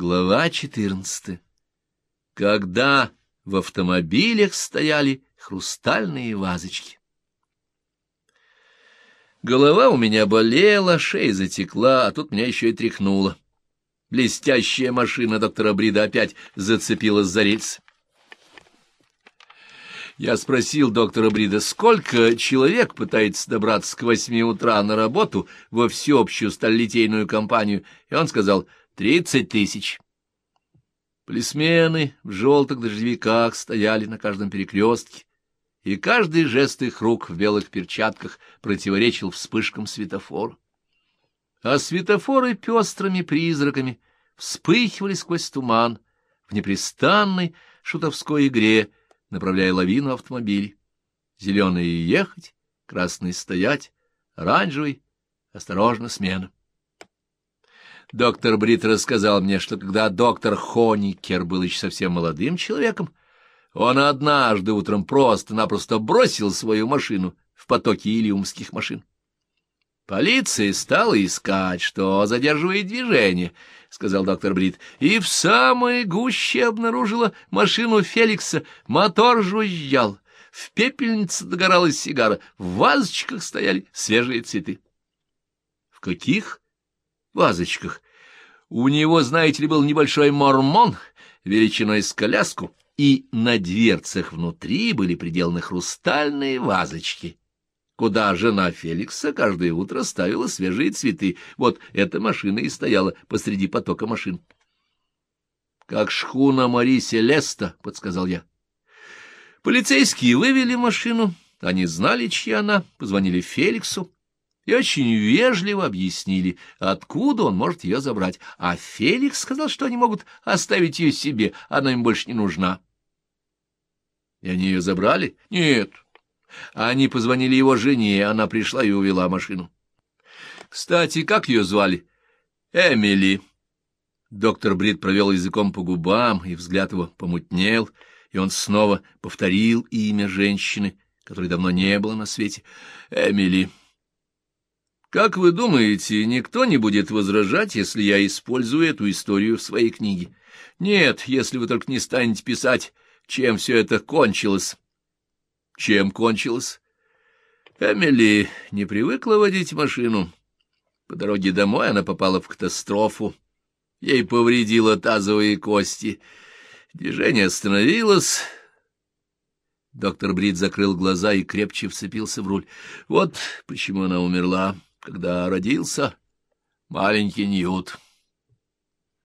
Глава 14. Когда в автомобилях стояли хрустальные вазочки. Голова у меня болела, шея затекла, а тут меня еще и тряхнуло. Блестящая машина доктора Брида опять зацепилась за рельс. Я спросил доктора Брида, сколько человек пытается добраться к восьми утра на работу во всеобщую сталелитейную компанию, и он сказал — Тридцать тысяч. Полисмены в желтых дождевиках стояли на каждом перекрестке, и каждый жест их рук в белых перчатках противоречил вспышкам светофора. А светофоры пестрыми призраками вспыхивали сквозь туман в непрестанной шутовской игре, направляя лавину автомобилей. Зеленый ехать, красный стоять, оранжевый — осторожно смена. Доктор Брит рассказал мне, что когда доктор Хоникер был еще совсем молодым человеком, он однажды утром просто-напросто бросил свою машину в потоке илиумских машин. Полиция стала искать, что задерживает движение, — сказал доктор Брит, — и в самой гуще обнаружила машину Феликса. Мотор жужжал, в пепельнице догоралась сигара, в вазочках стояли свежие цветы. — В каких вазочках. У него, знаете ли, был небольшой мормон величиной с коляску, и на дверцах внутри были приделаны хрустальные вазочки, куда жена Феликса каждое утро ставила свежие цветы. Вот эта машина и стояла посреди потока машин. — Как шхуна Мари Селеста, — подсказал я. Полицейские вывели машину, они знали, чья она, позвонили Феликсу и очень вежливо объяснили, откуда он может ее забрать, а Феликс сказал, что они могут оставить ее себе, она им больше не нужна. И они ее забрали? Нет. Они позвонили его жене, она пришла и увела машину. Кстати, как ее звали? Эмили. Доктор Брит провел языком по губам, и взгляд его помутнел, и он снова повторил имя женщины, которой давно не было на свете. Эмили. Как вы думаете, никто не будет возражать, если я использую эту историю в своей книге? Нет, если вы только не станете писать, чем все это кончилось. Чем кончилось? Эмили не привыкла водить машину. По дороге домой она попала в катастрофу. Ей повредило тазовые кости. Движение остановилось. Доктор Брит закрыл глаза и крепче вцепился в руль. Вот почему она умерла когда родился маленький Ньют.